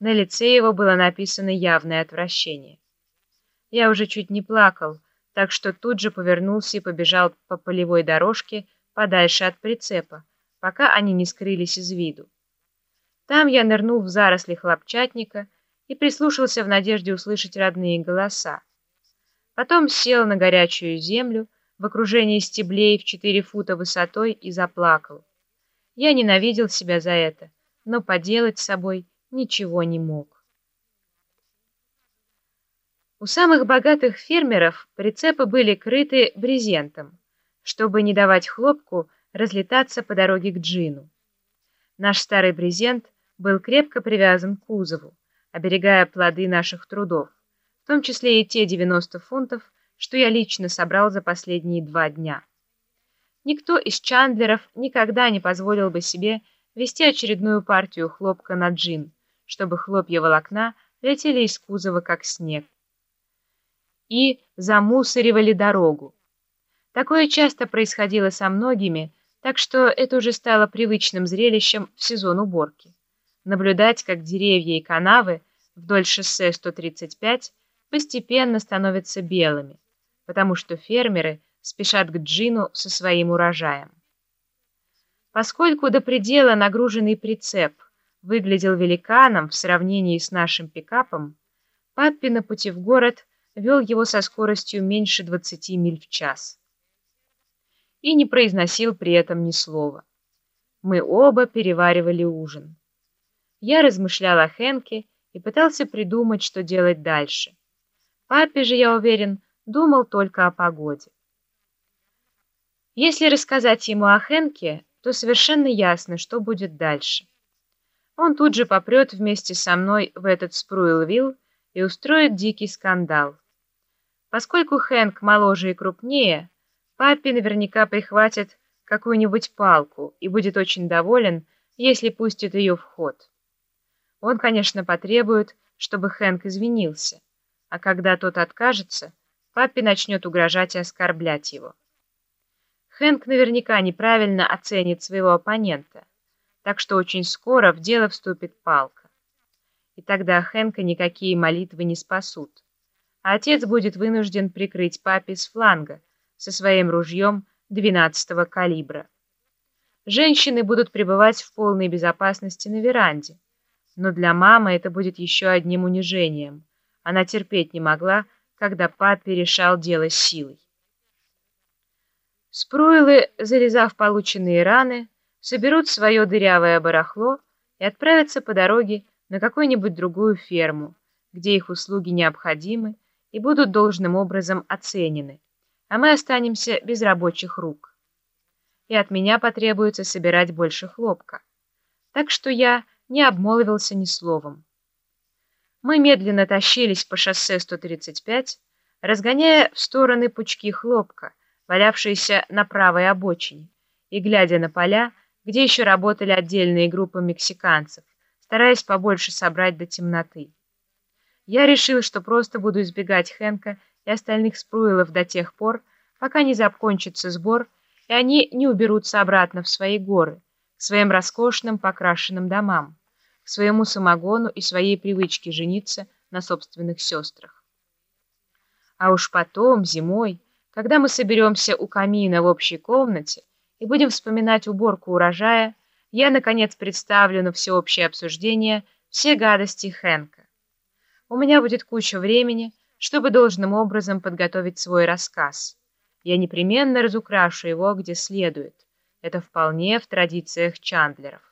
На лице его было написано явное отвращение. Я уже чуть не плакал, так что тут же повернулся и побежал по полевой дорожке подальше от прицепа, пока они не скрылись из виду. Там я нырнул в заросли хлопчатника и прислушался в надежде услышать родные голоса. Потом сел на горячую землю в окружении стеблей в четыре фута высотой и заплакал. Я ненавидел себя за это, но поделать с собой ничего не мог. У самых богатых фермеров прицепы были крыты брезентом, чтобы не давать хлопку разлетаться по дороге к джину. Наш старый брезент был крепко привязан к кузову, оберегая плоды наших трудов, в том числе и те 90 фунтов, что я лично собрал за последние два дня. Никто из Чандлеров никогда не позволил бы себе вести очередную партию хлопка на джин, чтобы хлопья волокна летели из кузова, как снег. И замусоривали дорогу. Такое часто происходило со многими, так что это уже стало привычным зрелищем в сезон уборки. Наблюдать, как деревья и канавы вдоль шоссе 135 постепенно становятся белыми, потому что фермеры – спешат к Джину со своим урожаем. Поскольку до предела нагруженный прицеп выглядел великаном в сравнении с нашим пикапом, Паппи на пути в город вел его со скоростью меньше 20 миль в час. И не произносил при этом ни слова. Мы оба переваривали ужин. Я размышлял о Хенке и пытался придумать, что делать дальше. Папе же, я уверен, думал только о погоде. Если рассказать ему о Хенке, то совершенно ясно, что будет дальше. Он тут же попрет вместе со мной в этот Спруилвилл и устроит дикий скандал. Поскольку Хэнк моложе и крупнее, папе наверняка прихватит какую-нибудь палку и будет очень доволен, если пустит ее в ход. Он, конечно, потребует, чтобы Хэнк извинился, а когда тот откажется, папе начнет угрожать и оскорблять его. Хэнк наверняка неправильно оценит своего оппонента, так что очень скоро в дело вступит палка. И тогда Хэнка никакие молитвы не спасут, а отец будет вынужден прикрыть папе с фланга со своим ружьем 12-го калибра. Женщины будут пребывать в полной безопасности на веранде, но для мамы это будет еще одним унижением. Она терпеть не могла, когда папе решал дело силой. Спруилы, зарезав полученные раны, соберут свое дырявое барахло и отправятся по дороге на какую-нибудь другую ферму, где их услуги необходимы и будут должным образом оценены, а мы останемся без рабочих рук. И от меня потребуется собирать больше хлопка. Так что я не обмолвился ни словом. Мы медленно тащились по шоссе 135, разгоняя в стороны пучки хлопка, валявшиеся на правой обочине, и глядя на поля, где еще работали отдельные группы мексиканцев, стараясь побольше собрать до темноты. Я решил, что просто буду избегать Хэнка и остальных спруилов до тех пор, пока не закончится сбор, и они не уберутся обратно в свои горы, к своим роскошным покрашенным домам, к своему самогону и своей привычке жениться на собственных сестрах. А уж потом, зимой, когда мы соберемся у камина в общей комнате и будем вспоминать уборку урожая, я, наконец, представлю на всеобщее обсуждение все гадости Хэнка. У меня будет куча времени, чтобы должным образом подготовить свой рассказ. Я непременно разукрашу его где следует. Это вполне в традициях Чандлеров.